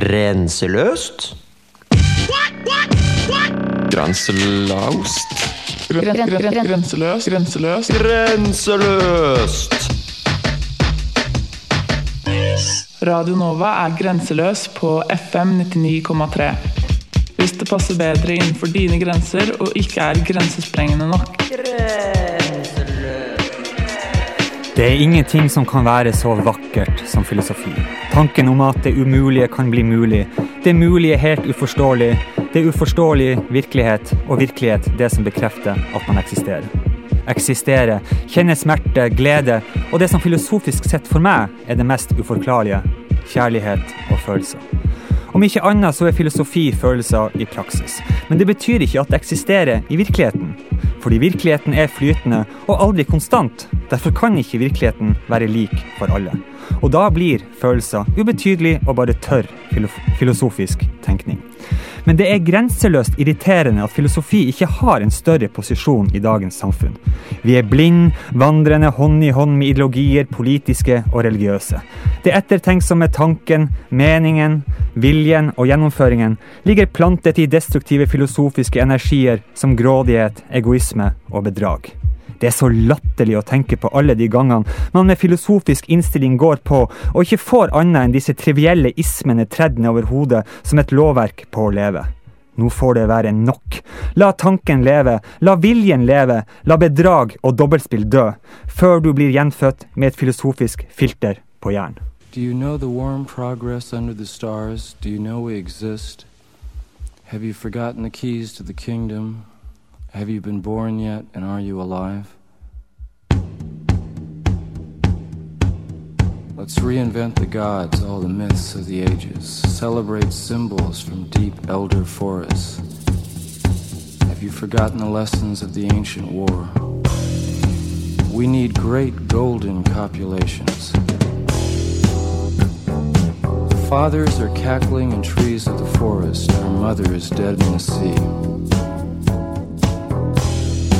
grenseløst? Grenselaust? Grenseløst. gren, gren, grenseløs, grenseløs. Grenseløst! Radio Nova er grenseløs på FM 99,3. Hvis det passer bedre innenfor dine grenser og ikke er grensesprengende nok. Det er ingenting som kan være så vakkert som filosofi. Tanken om at det umulige kan bli mulig. Det mulige helt uforståelig. Det uforståelige virkelighet, og virkelighet det som bekrefter at man eksisterer. Eksistere, kjenne smerte, glede, og det som filosofisk sett for meg er det mest uforklarlige. Kjærlighet og følelser. Om ikke annet så er filosofi følelser i praksis. Men det betyr ikke at det eksisterer i virkeligheten. Fordi virkeligheten er flytende og aldri konstant. Derfor kan ikke virkeligheten være lik for alle. Og da blir følelser ubetydelig og bare tørr filosofisk tenkning. Men det er grenseløst irriterende at filosofi ikke har en større posisjon i dagens samfunn. Vi er blind, vandrende hånd i hånd med ideologier, politiske og religiøse. Det ettertenksomme tanken, meningen, viljen og gjennomføringen ligger plantet i destruktive filosofiske energier som grådighet, egoisme og bedrag. Det er så latterlig å tenke på alle de gangene man med filosofisk innstilling går på og ikke får annet enn disse trivielle ismene tredd nedover hodet som et lovverk på å leve. Nå får det være nok. La tanken leve, la viljen leve, la bedrag og dobbeltspill dø, før du blir gjenfødt med et filosofisk filter på hjernen. Do you know the warm progress under the stars? Do you know we exist? Have you forgotten the keys to the kingdom? Have you been born yet, and are you alive? Let's reinvent the gods, all the myths of the ages, celebrate symbols from deep elder forests. Have you forgotten the lessons of the ancient war? We need great golden copulations. The fathers are cackling in trees of the forest, our mother is dead in the sea.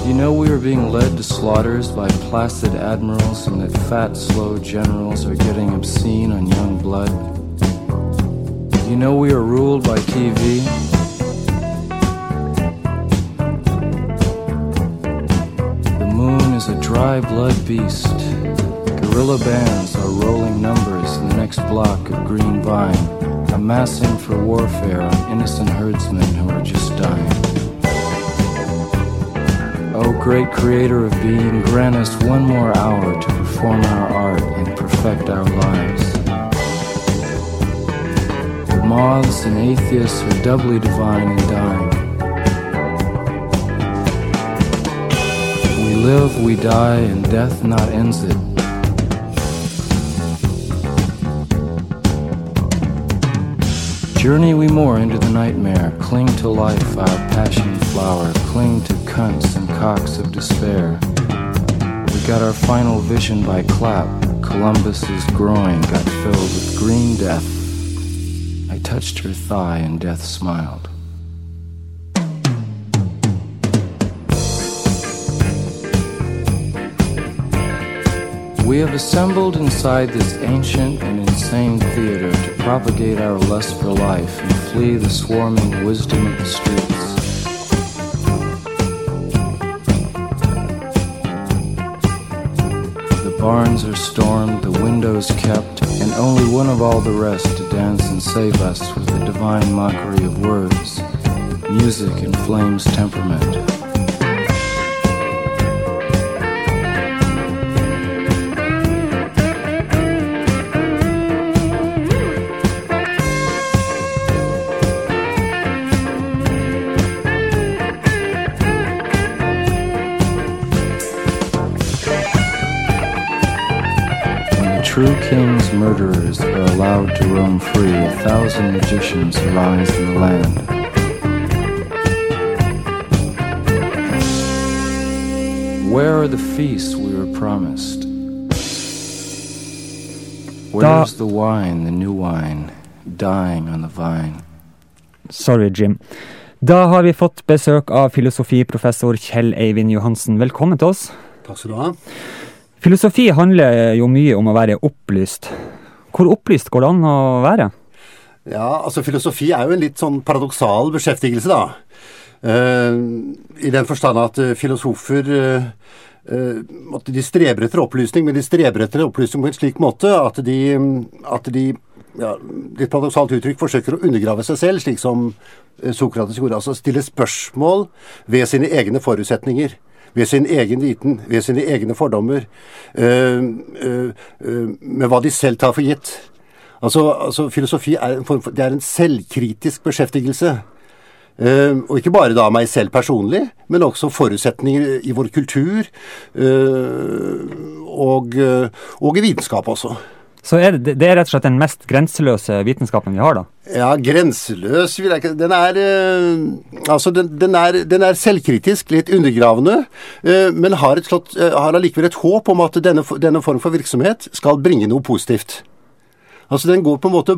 You know we are being led to slaughters by placid admirals and that fat, slow generals are getting obscene on young blood. You know we are ruled by TV. The moon is a dry blood beast. Guerrilla bands are rolling numbers in the next block of green vine, amassing for warfare on innocent herdsmen who are just dying. O great creator of being, grant us one more hour to perform our art and perfect our lives. The moths and atheists are doubly divine and dying. We live, we die, and death not ends it. Journey we more into the nightmare, cling to life, our passion flower, cling to cunts and cocks of despair. We got our final vision by clap. Columbus's groin got filled with green death. I touched her thigh and death smiled. We have assembled inside this ancient and insane theater propagate our lust for life and flee the swarming wisdom of the streets. The barns are stormed, the windows kept, and only one of all the rest to dance and save us with the divine mockery of words. Music inflames temperament. True king's murderers are allowed to roam free, a thousand magicians arise in the land. Where are the feasts we were promised? Where's the wine, the new wine, dying on the vine? Sorry, Jim. Da har vi fått besøk av filosofiprofessor Kjell Eivind Johansen. Velkommen til oss. Takk skal du ha. Filosofi handler jo mye om å være opplyst. Hvor opplyst går det an å være? Ja, altså filosofi er jo en litt sånn paradoksal beskjeftigelse, da. Uh, I den forstand at uh, filosofer uh, de streber etter opplysning, men de streber etter opplysning på en slik måte at de, at de ja, litt paradoksalt uttrykk forsøker å undergrave seg selv, slik som Sokrates gjorde. Altså stille spørsmål ved sine egne forutsetninger ved sin egen viten, ved sine egne fordommer, øh, øh, øh, med hva de selv tar for gitt. Altså, altså Filosofi er en, form for, det er en selvkritisk beskjeftigelse. Uh, og ikke bare da meg selv personlig, men også forutsetninger i vår kultur. Uh, og, uh, og, i vitenskap også. Så er det, det, er rett og slett den mest grenseløse vitenskapen vi har, da? Ja, grenseløs vil jeg ikke Den er Altså, den, den, er, den er, selvkritisk, litt undergravende, men har, et slott, har allikevel et håp om at denne, denne form for virksomhet skal bringe noe positivt. Altså Den går på en måte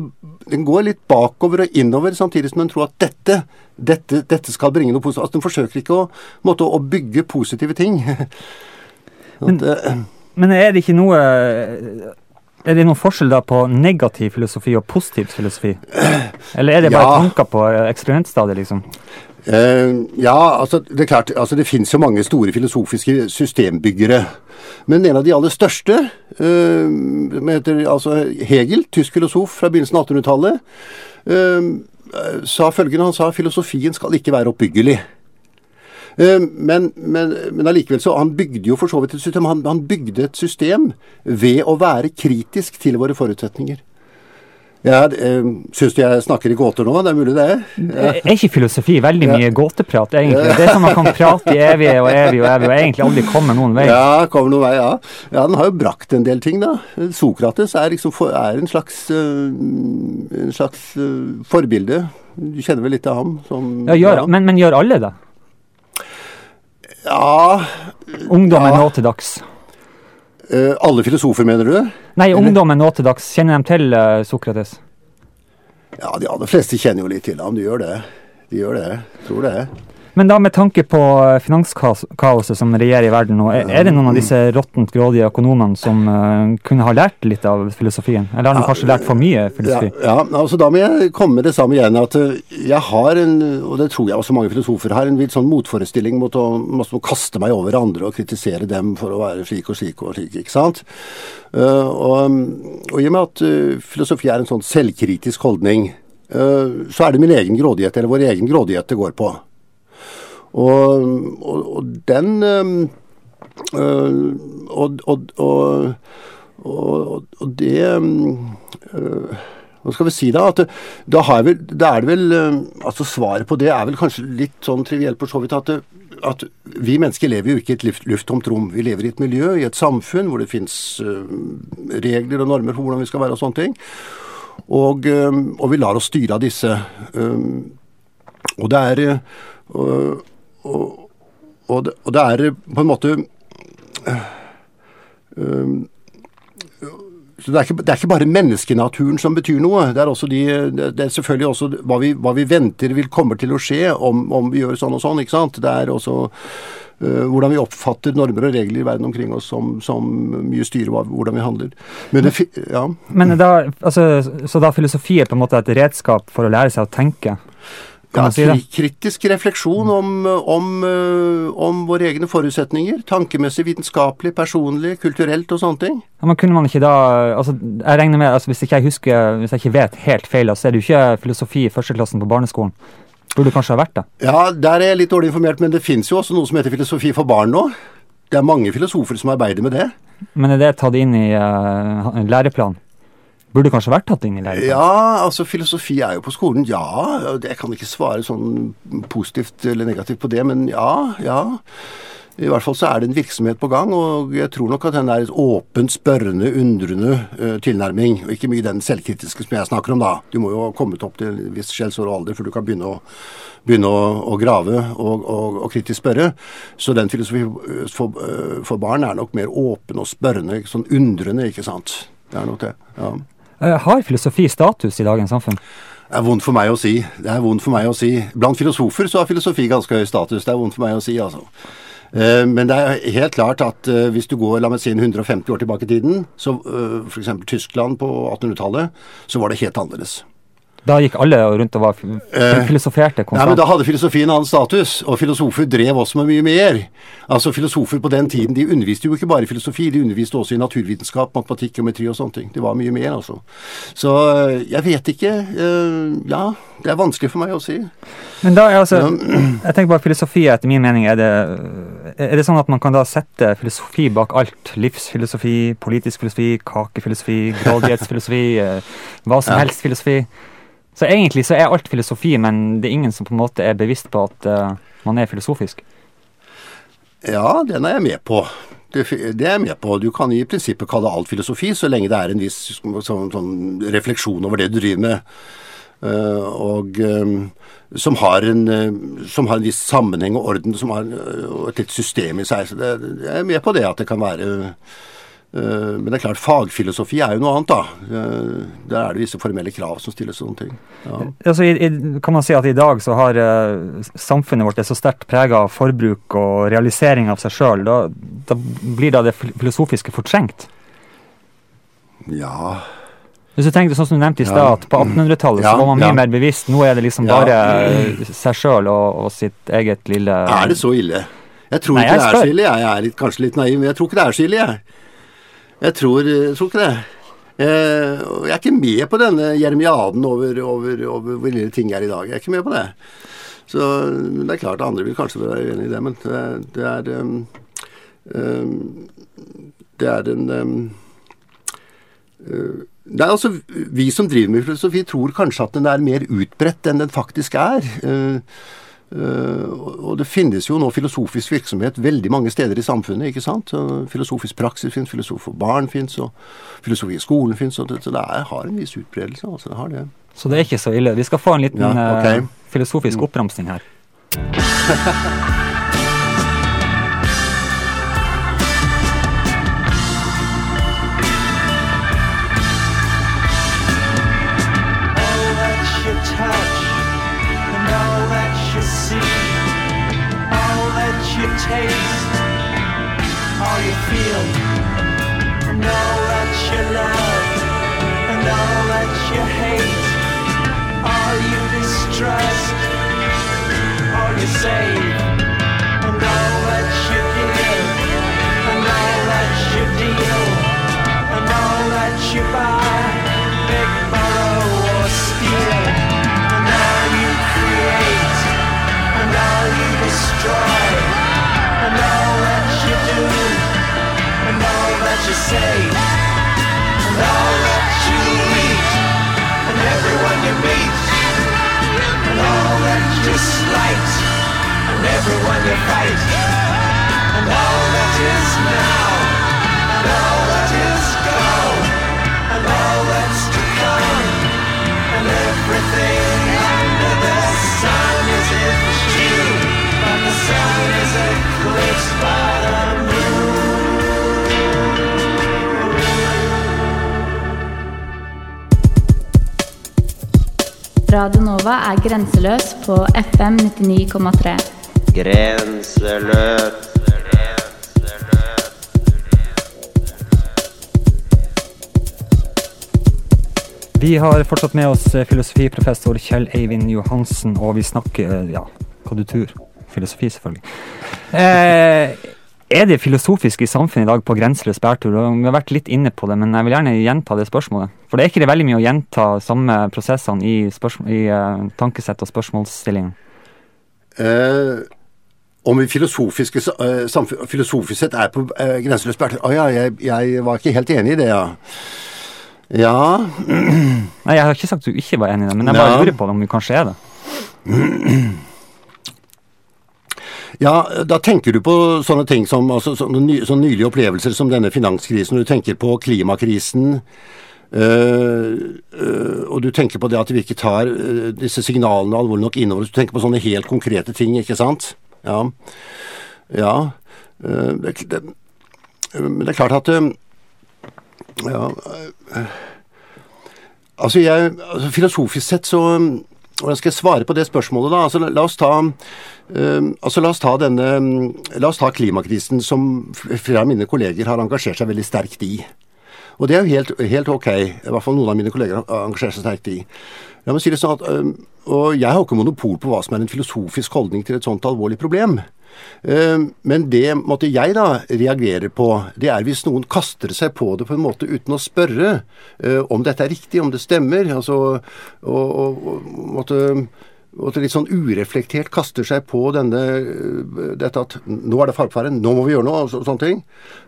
den går litt bakover og innover, samtidig som den tror at dette, dette, dette skal bringe noe positivt. Altså Den forsøker ikke å, måte, å bygge positive ting. men, men, er det ikke noe Er det noen forskjell da på negativ filosofi og positiv filosofi? Eller er det bare ja. tanker på eksperimentstadiet, liksom? Uh, ja, altså det er klart, altså det finnes jo mange store filosofiske systembyggere. Men en av de aller største, uh, heter altså Hegel, tysk filosof fra begynnelsen av 1800-tallet, uh, sa følgende Han sa filosofien skal ikke være oppbyggelig. Men, men, men allikevel så Han bygde jo for så vidt et system. Han, han bygde et system ved å være kritisk til våre forutsetninger. Ja, eh, Syns du jeg snakker i gåter nå? Det er mulig, det? Ja. Er ikke filosofi veldig mye ja. gåteprat, egentlig? Det er som man kan prate i evig og evig og evig og egentlig aldri komme noen vei. Ja, kommer noen vei, ja. Ja, Den har jo brakt en del ting, da. Sokrates er, liksom er en slags, en slags forbilde. Du kjenner vel litt til ham? Som, ja, gjør, men, men, gjør alle det? Ja Ungdommen nå til dags? Eh, alle filosofer, mener du? Nei, ungdommen nå til dags. Kjenner de til uh, Sokrates? Ja, de aller fleste kjenner jo litt til ham. De gjør det. De gjør det. Tror det. Men da med tanke på eh, finanskaoset som regjerer i verden nå, er det noen av disse råttent grådige økonomene som uh, kunne ha lært litt av filosofien? Eller har de kanskje lært for mye filosofi? Ja, ja, altså Da må jeg komme med det samme igjen. At eh, jeg har en, og det tror jeg også mange filosofer har, en vidt sånn motforestilling mot å, mot å kaste meg over andre og kritisere dem for å være slik og slik og slik. ikke sant? Uh, og, og, i og med at uh, filosofi er en sånn selvkritisk holdning, så er det min egen grådighet, eller vår egen grådighet det går på. Og, og, og den øh, og, og, det øh, Hva skal vi si da? At da, vel, da, er det vel altså Svaret på det er vel kanskje litt sånn trivielt for så vidt at, at vi mennesker lever jo ikke i et luft, lufttomt rom. Vi lever i et miljø, i et samfunn hvor det fins øh, regler og normer for hvordan vi skal være og sånne ting. Og, og vi lar oss styre av disse. Og det er og, og, det, og, det, er på en måte øh, så det er, ikke, det er, ikke, bare menneskenaturen som betyr noe. Det er, de, det er selvfølgelig også hva vi, hva vi, venter vil komme til å skje om, om, vi gjør sånn og sånn. ikke sant? Det er også uh, hvordan vi oppfatter normer og regler i verden omkring oss som, som mye styrer hvordan vi handler. Men, det, ja. Men da, altså, så da filosofi er på en måte et redskap for å lære seg å tenke? Ja, si kritisk refleksjon om, om, eh, om, våre egne forutsetninger. Tankemessig, vitenskapelig, personlig, kulturelt og sånne ting. Ja, men kunne man ikke da altså, jeg regner med, altså, Hvis ikke jeg husker, hvis jeg ikke vet helt feil, så er det jo ikke filosofi i førsteklassen på barneskolen. Burde kanskje ha vært det? Ja, der er jeg litt dårlig informert, men det fins jo også noe som heter filosofi for barn nå. Det er mange filosofer som arbeider med det. Men er det tatt inn i uh, læreplanen? Burde kanskje vært tatt inn i læreplanen? Ja, altså filosofi er jo på skolen. Ja, jeg kan ikke svare sånn positivt eller negativt på det, men ja, ja. I hvert fall så er det en virksomhet på gang, og jeg tror nok at den er et åpent, spørrende, undrende uh, tilnærming. Og ikke mye den selvkritiske som jeg snakker om, da. Du må jo ha kommet opp til en viss skjellsår og alder før du kan begynne å, begynne å, å grave og, og, og, kritisk spørre. Så den filosofi for, uh, for barn er nok mer åpen og spørrende, sånn undrende, ikke sant. Det er nok det. ja. Eh, har filosofi status i dagens samfunn? Det er vondt for meg å si. Det er vondt for meg å si. Blant filosofer så har filosofi ganske høy status. Det er vondt for meg å si, altså. Eh, men det er helt klart at eh, hvis du går la meg si 150 år tilbake i tiden, så f.eks. Tyskland på 1800-tallet, så var det helt annerledes. Da gikk alle rundt og var filosoferte konstant? Nei, men Da hadde filosofien annen status, og filosofer drev også med mye mer. Altså Filosofer på den tiden de underviste jo ikke bare i filosofi, de underviste også i naturvitenskap, matematikk, geometri og sånne ting. Det var mye mer, altså. Så jeg vet ikke. Ja, det er vanskelig for meg å si. Men da er altså, jeg tenker bare filosofi etter min mening, er det, er det sånn at man kan da sette filosofi bak alt? Livsfilosofi, politisk filosofi, kakefilosofi, grådighetsfilosofi, hva som helst filosofi. Så egentlig så er alt filosofi, men det er ingen som på en måte er bevisst på at uh, man er filosofisk. Ja, den er jeg med på. Det, det, er jeg med på. Du kan i prinsippet kalle alt filosofi, så lenge det er en viss sånn, sånn refleksjon over det du driver med. Uh, og um, som, har en, uh, som har en viss sammenheng og orden, som har et litt system i seg. Så det, jeg er med på det at det kan være men det er klart, fagfilosofi er jo noe annet, da. Eh, der er det visse formelle krav som stilles sånne ting. Ja. Altså, i, kan man si at i dag så har uh, samfunnet vårt er så sterkt prega av forbruk og realisering av seg sjøl. Da, da, blir da det filosofiske fortrengt? Ja Hvis du tenker sånn som du nevnte i stad, at på 1800-tallet ja, så var man mye ja. mer bevisst. Nå er det liksom bare seg sjøl og, og, sitt eget lille Er det så ille? Jeg tror Nei, ikke det er så ille. Jeg er litt, kanskje litt naiv, men jeg tror ikke det er så ille, jeg. Jeg tror, jeg tror ikke det. Eh, jeg er ikke med på denne jeremiaden over, over, over hvor lille ting er i dag. Jeg er ikke med på det. Så det er klart andre vil kanskje være uenig i det, men det, er Det er en uh, det er altså, Vi som driver med filosofi, tror kanskje at den er mer utbredt enn den faktisk er. Og det finnes jo nå filosofisk virksomhet veldig mange steder i samfunnet. ikke sant? Filosofisk praksis fins, filosof for barn fins, og filosofi i skolen fins. Så det, er, har en viss utbredelse. altså det har det. Så det er ikke så ille. Vi skal få en liten ja, okay. uh, filosofisk oppramsing her. Radio Nova er grenseløs på FM 99,3. Grenseløs. Vi har fortsatt med oss filosofiprofessor Kjell Eivind Johansen, og vi snakker ja, hva du tror filosofi, selvfølgelig. Eh, er det filosofisk i samfunnet i dag på grenseløs bærtur? Vi har vært litt inne på det, men jeg vil gjerne gjenta det spørsmålet. For det er ikke det veldig mye å gjenta samme prosessene i, i uh, tankesett og spørsmålsstillingen. Uh, om vi filosofiske, uh, filosofisk sett er på uh, grenseløs bærtur Å oh, ja, jeg, jeg, var ikke helt enig i det, ja. Ja Nei, jeg har ikke sagt at du ikke var enig i det, men jeg bare ja. lurer på om vi kanskje er det. Ja, da tenker du på sånne ting som altså, sånne, ny, sånne nylige opplevelser som denne finanskrisen. Du tenker på klimakrisen. Uh, uh, og du tenker på det at vi ikke tar uh, disse signalene alvorlig nok innover. Du tenker på sånne helt konkrete ting, ikke sant? Ja. ja. Det, det, det er klart at Ja Altså, jeg altså, Filosofisk sett så Hvordan skal jeg svare på det spørsmålet, da? Altså, la oss ta Uh, altså la oss, ta denne, la oss ta klimakrisen, som flere av mine kolleger har engasjert seg veldig sterkt i. Og det er jo helt, helt ok. I hvert fall noen av mine kolleger har engasjert seg sterkt i. La meg si det sånn at, øhm, og Jeg har ikke monopol på hva som er en filosofisk holdning til et sånt alvorlig problem. Øhm, Men det måtte jeg da reagere på, det er hvis noen kaster seg på det på en måte uten å spørre øh, om dette er riktig, om det stemmer. altså, og, og, og måtte og at litt sånn ureflektert kaster seg på denne, øh, dette at nå er det farfare, nå må vi gjøre noe, og så, sånne ting.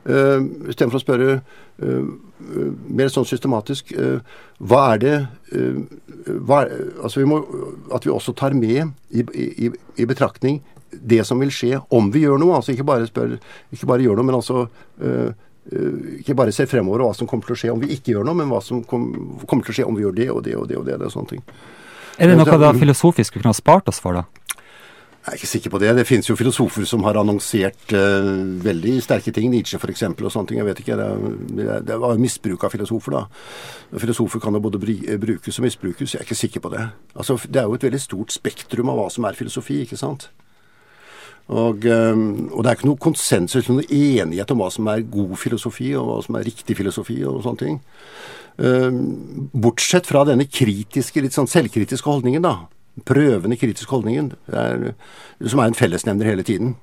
Uh, Istedenfor å spørre uh, mer sånn systematisk uh, hva er det hva er, altså vi må, At vi også tar med i, i, i, betraktning det som vil skje om vi gjør noe. altså Ikke bare, spør, ikke bare gjør noe, men altså ikke bare se fremover og hva som kommer til å skje om vi ikke gjør noe, men hva som kom, kommer til å skje om vi gjør det og det og det og det. og sånne ting. Er det noe da filosofisk vi kunne ha spart oss for, da? Jeg er ikke sikker på det. Det finnes jo filosofer som har annonsert uh, veldig sterke ting. Nietzsche f.eks. og sånne ting. Jeg vet ikke. Det, det var misbruk av filosofer, da. Filosofer kan jo både brukes og misbrukes. Jeg er ikke sikker på det. Altså, Det er jo et veldig stort spektrum av hva som er filosofi, ikke sant. Og, um, og, det er ikke noe konsensus, noen enighet om hva som er god filosofi, og hva som er riktig filosofi, og sånne ting. Ehm, bortsett fra denne kritiske, litt sånn selvkritiske holdningen, da. Prøvende kritiske holdningen, er, som er en fellesnevner hele tiden.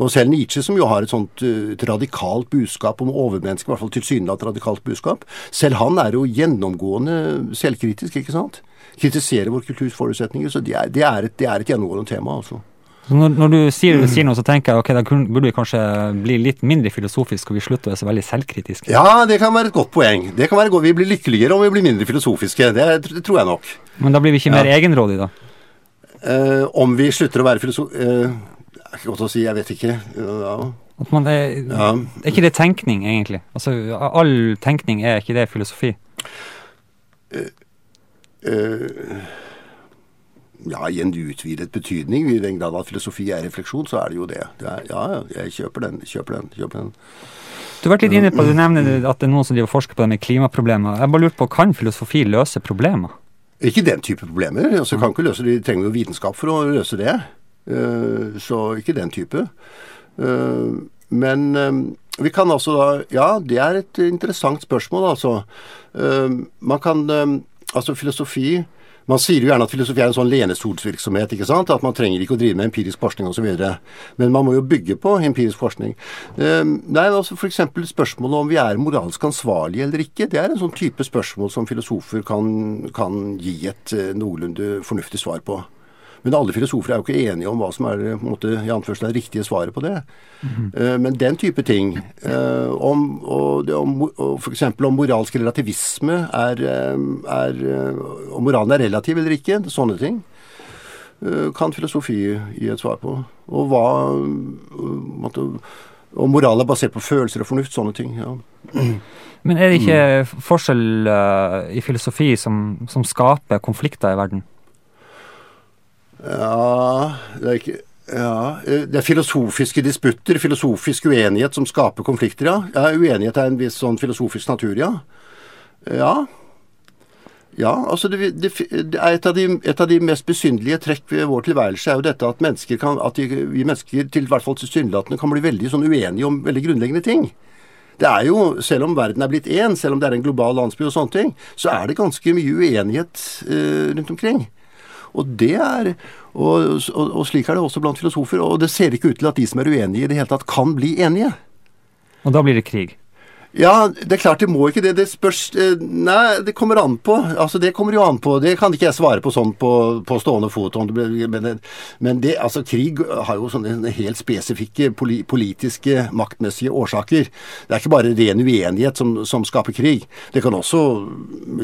Og selv Nietzsche, som jo har et sånt uh, et radikalt budskap om overmennesket, i hvert fall tilsynelatende radikalt budskap, selv han er jo gjennomgående selvkritisk, ikke sant? Kritiserer vår kulturs forutsetninger. Så det er, det er, et, det er et gjennomgående tema, altså. Når, når, du sier, sier noe, så tenker jeg ok, da burde vi kanskje bli litt mindre filosofiske og vi slutter å være så veldig selvkritiske. Ja, det kan være et godt poeng. Det kan være godt. Vi blir lykkeligere om vi blir mindre filosofiske. Det, det tror jeg nok. Men da blir vi ikke mer ja. egenrådige, da? Uh, om vi slutter å være filosof... Uh, det er ikke godt å si, jeg vet ikke. Ja. At man er, ja. er ikke det tenkning, egentlig? Altså, All tenkning, er ikke det filosofi? Uh, uh ja, i en utvidet betydning. I den grad at filosofi er refleksjon, så er det jo det. det er, ja, jeg kjøper den, kjøper den, kjøper den. Du har vært litt inne på, du nevner at det er noen som driver forsker på det med klimaproblemer. Jeg bare lurer på, Kan filosofi løse problemer? Ikke den type problemer. altså kan ikke løse, De trenger jo vitenskap for å løse det. Uh, så ikke den type. Uh, men uh, vi kan altså da Ja, det er et interessant spørsmål, altså. man kan Altså, filosofi man sier jo gjerne at filosofi er en sånn lenestolsvirksomhet. ikke sant? At man trenger ikke å drive med empirisk forskning osv. Men man må jo bygge på empirisk forskning. Uh, nei, altså F.eks. spørsmålet om vi er moralsk ansvarlige eller ikke. Det er en sånn type spørsmål som filosofer kan, kan gi et uh, noenlunde fornuftig svar på. Men alle filosofer er jo ikke enige om hva som er måte, i anførsel, det riktige svaret på det. Mm -hmm. Men den type ting, uh, om, og, om, f.eks. om moralsk relativisme er, eh, er Om moralen er relativ eller ikke, sånne ting kan filosofi gi et svar på. Og hva måtte, Og moral er basert på følelser og fornuft, sånne ting. ja. Men er det ikke forskjell uh, i filosofi som, som skaper konflikter i verden? Ja, det er ikke ja, Det er filosofiske disputter, filosofisk uenighet som skaper konflikter, ja. ja uenighet er en viss sånn filosofisk natur, ja. Ja. Ja, altså det, det, det er et av, de, et av, de, mest besynderlige trekk ved vår tilværelse er jo dette at, mennesker kan, at de, vi mennesker til hvert fall tilsynelatende kan bli veldig sånn uenige om veldig grunnleggende ting. Det er jo, Selv om verden er blitt én, selv om det er en global landsby og sånne ting, så er det ganske mye uenighet uh, rundt omkring. Og det er og, og, og, slik er det også blant filosofer. Og det ser ikke ut til at de som er uenige i det hele tatt, kan bli enige. Og da blir det krig? Ja, det er klart det må ikke det. Det spørs eh, Nei, det kommer an på. Altså, det kommer jo an på. Det kan ikke jeg svare på sånn på, på stående fot. Men, men det, altså, krig har jo sånne helt spesifikke politiske, maktmessige årsaker. Det er ikke bare ren uenighet som, som skaper krig. Det kan også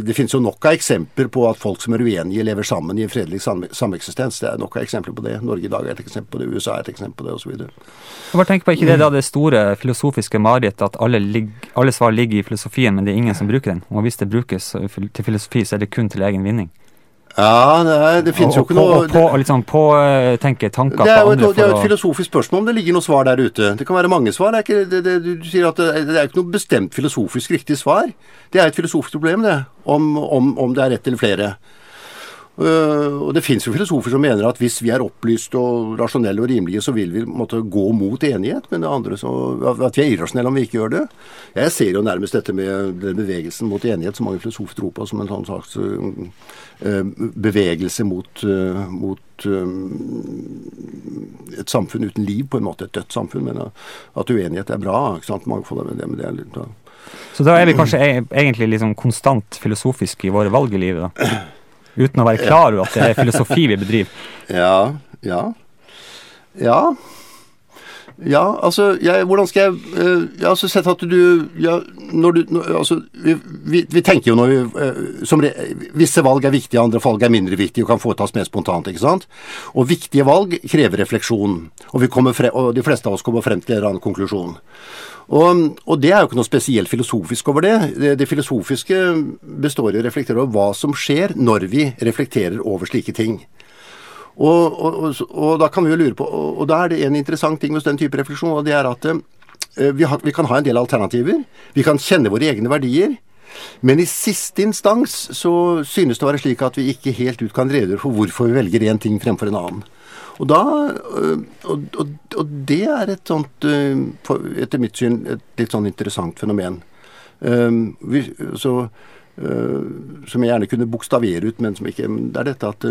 Det finnes jo nok av eksempler på at folk som er uenige, lever sammen i en fredelig sameksistens. Det er nok av eksempler på det. Norge i dag er et eksempel på det. USA er et eksempel på det, osv. Bare tenker på ikke det da det store filosofiske marerittet at alle ligger alle svar ligger i filosofien, men det er ingen som bruker den. Og hvis det brukes til filosofi, så er det kun til egen vinning. Ja, det, det finnes jo ikke noe Og på, og liksom påtenke tanker det er jo et, Det er et filosofisk spørsmål om det ligger noe svar der ute. Det kan være mange svar. Det ikke, det, du sier at det, det er ikke noe bestemt filosofisk riktig svar. Det er et filosofisk problem, det. Om, om, om det er ett eller flere. Uh, og det fins jo filosofer som mener at hvis vi er opplyst og rasjonelle og rimelige, så vil vi måtte gå mot enighet, men det andre så, at vi er irrasjonelle om vi ikke gjør det. Jeg ser jo nærmest dette med bevegelsen mot enighet som mange filosofer tror på, som en sånn slags uh, bevegelse mot, mot et samfunn uten liv, på en måte. Et dødt samfunn. Men at uenighet er bra. ikke sant, Mangfold er det, men det er litt... Da. Så da er vi kanskje e egentlig liksom konstant filosofiske i våre valg i livet, da? Uten å være klar over at det er filosofi vi bedriver. Ja, ja. Ja. Ja, altså jeg, Hvordan skal jeg uh, Jeg har altså sett at du ja, når du når, altså, vi, vi, tenker jo når vi uh, som re, Visse valg er viktige, andre valg er mindre viktige og kan foretas mer spontant. ikke sant? Og viktige valg krever refleksjon. Og, frem, og de fleste av oss kommer frem til en eller annen konklusjon. Og, og, det er jo ikke noe spesielt filosofisk over det. det. Det, filosofiske består i å reflektere over hva som skjer når vi reflekterer over slike ting. Og, og, og da kan vi jo lure på, og, da er det en interessant ting hos den type refleksjon, og det er at uh, vi, har, vi, kan ha en del alternativer. Vi kan kjenne våre egne verdier. Men i siste instans så synes det å være slik at vi ikke helt ut kan redegjøre for hvorfor vi velger én ting fremfor en annen. Og, da, øh, og, og, og det er et sånt, øh, etter mitt syn, et litt sånn interessant fenomen. Vi, så, som jeg gjerne kunne bokstavere ut, men som ikke Det er dette at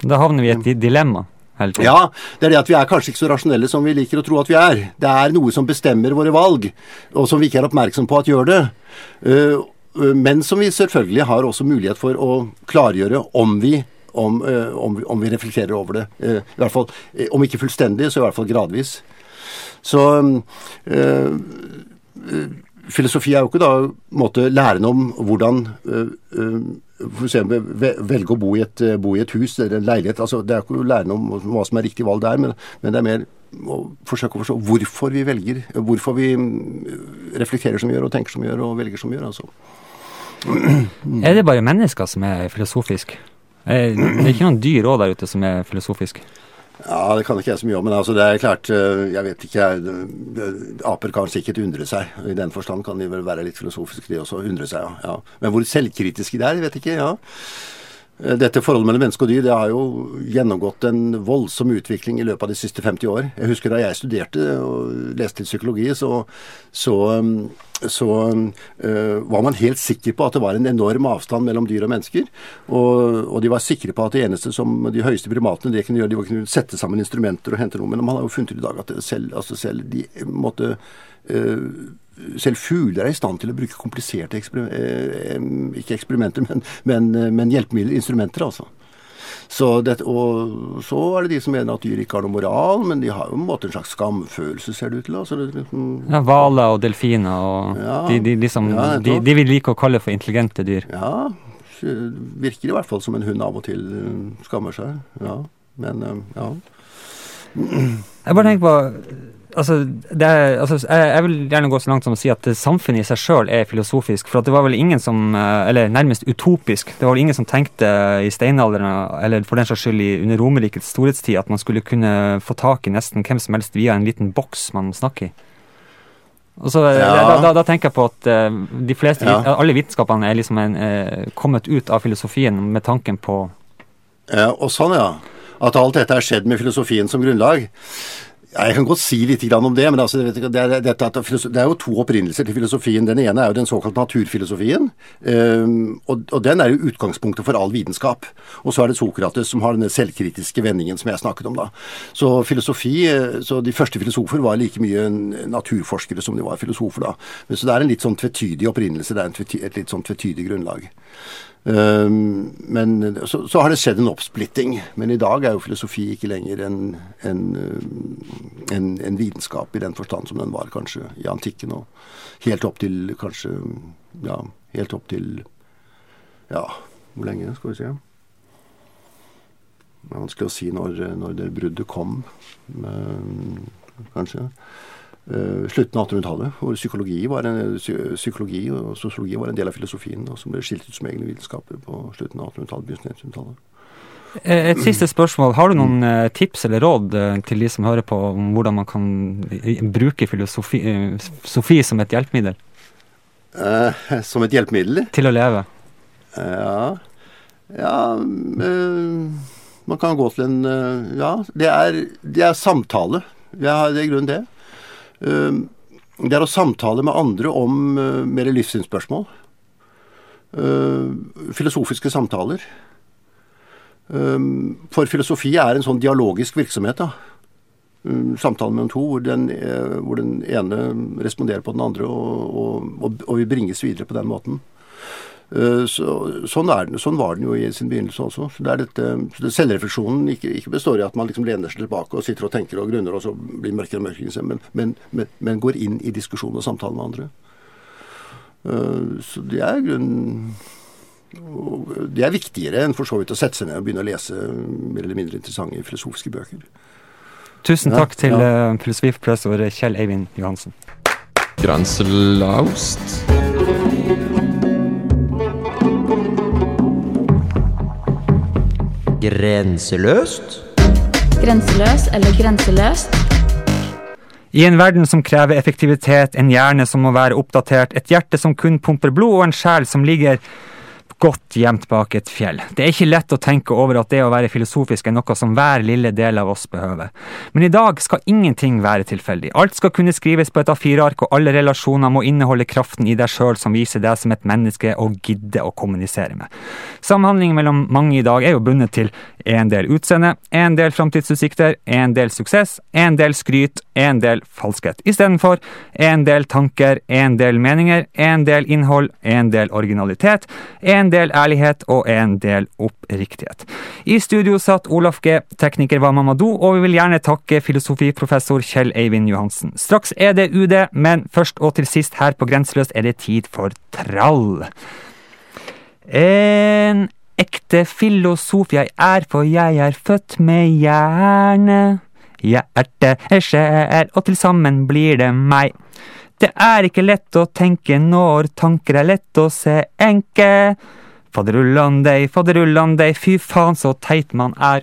Da havner vi i et dilemma? Ja, det er det at vi er kanskje ikke så rasjonelle som vi liker å tro at vi er. Det er noe som bestemmer våre valg, og som vi ikke er oppmerksom på at gjør det. Men som vi selvfølgelig har også mulighet for å klargjøre om vi om, eh, om, om, vi reflekterer over det. Eh, I hvert fall, eh, Om ikke fullstendig, så i hvert fall gradvis. Så øh, Filosofi er jo ikke da måte, læren om hvordan øh, for velge å bo i, et, bo i et hus eller en leilighet. altså Det er ikke læren om hva som er riktig valg der, men, men det er mer å forsøke å forstå hvorfor vi velger. Hvorfor vi mm, reflekterer som vi gjør, og tenker som vi gjør, og velger som vi gjør. altså. Er det bare mennesker som er filosofiske? Eh, det er ikke noen dyr òg der ute som er filosofisk? Ja, Det kan ikke jeg så mye om. Men altså, det er klart eh, Jeg vet ikke. Aper kan sikkert undre seg. I den forstand kan de vel være litt filosofiske, de også. Undre seg, ja. Men hvor selvkritiske de er, vet ikke. ja. Eh, dette forholdet mellom menneske og dyr det har jo gjennomgått en voldsom utvikling i løpet av de siste 50 år. Jeg husker da jeg studerte og leste litt psykologi, så, så, så øh, var man helt sikker på at det var en enorm avstand mellom dyr og mennesker. Og, og de var sikre på at det eneste som de høyeste primatene det kunne gjøre, de var kunne sette sammen instrumenter og hente noe. Men man har jo funnet ut i dag at selv, altså selv de måtte uh, selv fugler er i stand til å bruke kompliserte eksper eh, ikke eksperimenter, men, men, eh, men, hjelpemidler, instrumenter, altså. Så det, og så er det de som mener at dyr ikke har noe moral, men de har jo en måte en slags skamfølelse, ser det ut til. Altså, det, liksom, ja, Hvaler og delfiner og ja, de, de, liksom, ja, de, de, vil like å kalle for intelligente dyr. Ja, virker i hvert fall som en hund av og til skammer seg. Ja, men ja. Jeg bare tenker på altså, er, altså jeg, jeg, vil gjerne gå så langt som å si at samfunnet i seg sjøl er filosofisk. For det var vel ingen som eh, Eller nærmest utopisk. Det var vel ingen som tenkte i steinalderen, eller for den saks skyld under Romerrikets storhetstid, at man skulle kunne få tak i nesten hvem som helst via en liten boks man snakker i. Og så, eh, ja. da, da, da, tenker jeg på at uh, de fleste, ja. alle vitenskapene er liksom en, kommet ut av filosofien med tanken på Ja, og sånn, ja. At alt dette er skjedd med filosofien som grunnlag. Jeg kan godt si litt om det. men altså, det, er, jo to opprinnelser til filosofien. Den ene er jo den såkalte naturfilosofien. Um, og, den er jo utgangspunktet for all vitenskap. Og så er det Sokrates som har denne selvkritiske vendingen som jeg snakket om da. Så filosofi, eh, så De første filosofer var like mye naturforskere som de var filosofer da. Så det er en litt sånn tvetydig opprinnelse. Det er et litt sånn tvetydig grunnlag. Ehm, men så, så, har det skjedd en oppsplitting. Men i dag er jo filosofi ikke lenger en, en, eh, en, en, vitenskap i den forstand som den var kanskje i antikken. Og helt opp til kanskje Ja, helt opp til Ja, hvor lenge, skal vi se. Det er vanskelig å si når, når det bruddet kom, kanskje. Uh, slutten av 1800-tallet, hvor psykologi, var en, psykologi og sosiologi var en del av filosofien, og som ble skilt ut som egne vitenskaper på slutten av 1800-tallet, begynnelsen av 1900-tallet. Eh, et siste spørsmål. Har du noen uh, tips eller råd til de som hører på, om hvordan man kan bruke filosofi Sofi som et hjelpemiddel? som et hjelpemiddel? Til å leve. Ja Ja øh, Man kan gå til en Ja, det er, det er samtale. Ja, det er i grunnen det. Uh, det er å samtale med andre om uh, mer livssynsspørsmål. Uh, filosofiske samtaler. for filosofi er en sånn dialogisk virksomhet. da. Samtalen mellom to, hvor den, hvor den, ene responderer på den andre, og, og, og vi bringes videre på den måten. Eh, så, sånn, den, sånn, var den jo i sin begynnelse også. Så det er dette, så det Selvrefleksjonen ikke, ikke, består i at man liksom lener seg tilbake og sitter og tenker og grunner, og så blir mørkere og mørkere, men, men, men, men, går inn i diskusjon og samtale med andre. Eh, så det er grunnen Det er viktigere enn for så vidt å sette seg ned og begynne å lese mer eller mindre interessante filosofiske bøker. Tusen takk til ja. Eh, filosofiprofessor Kjell Eivind Johansen. Grenselaust. Grenseløst? Grenseløs eller grenseløst? I en verden som krever effektivitet, en hjerne som må være oppdatert, et hjerte som kun pumper blod, og en sjel som ligger godt gjemt bak et fjell. Det er ikke lett å tenke over at det å være filosofisk er noe som hver lille del av oss behøver. Men i dag skal ingenting være tilfeldig. Alt skal kunne skrives på et A4-ark, og alle relasjoner må inneholde kraften i deg sjøl som viser deg som et menneske å gidde å kommunisere med. Samhandling mellom mange i dag er jo bundet til en del utseende, en del framtidsutsikter, en del suksess, en del skryt, en del falskhet. Istedenfor en del tanker, en del meninger, en del innhold, en del originalitet, en del ærlighet og en del oppriktighet. I studio satt Olaf G, tekniker var Mamadou, og vi vil gjerne takke filosofiprofessor Kjell Eivind Johansen. Straks er det UD, men først og til sist her på Grenseløst er det tid for trall. En ekte filosof jeg er, for jeg er født med hjerne. Hjerte er sjel, og til sammen blir det meg. Det er ikke lett å tenke når tanker er lett å se enke. Faderullan deg, faderullan deg, fy faen så teit man er.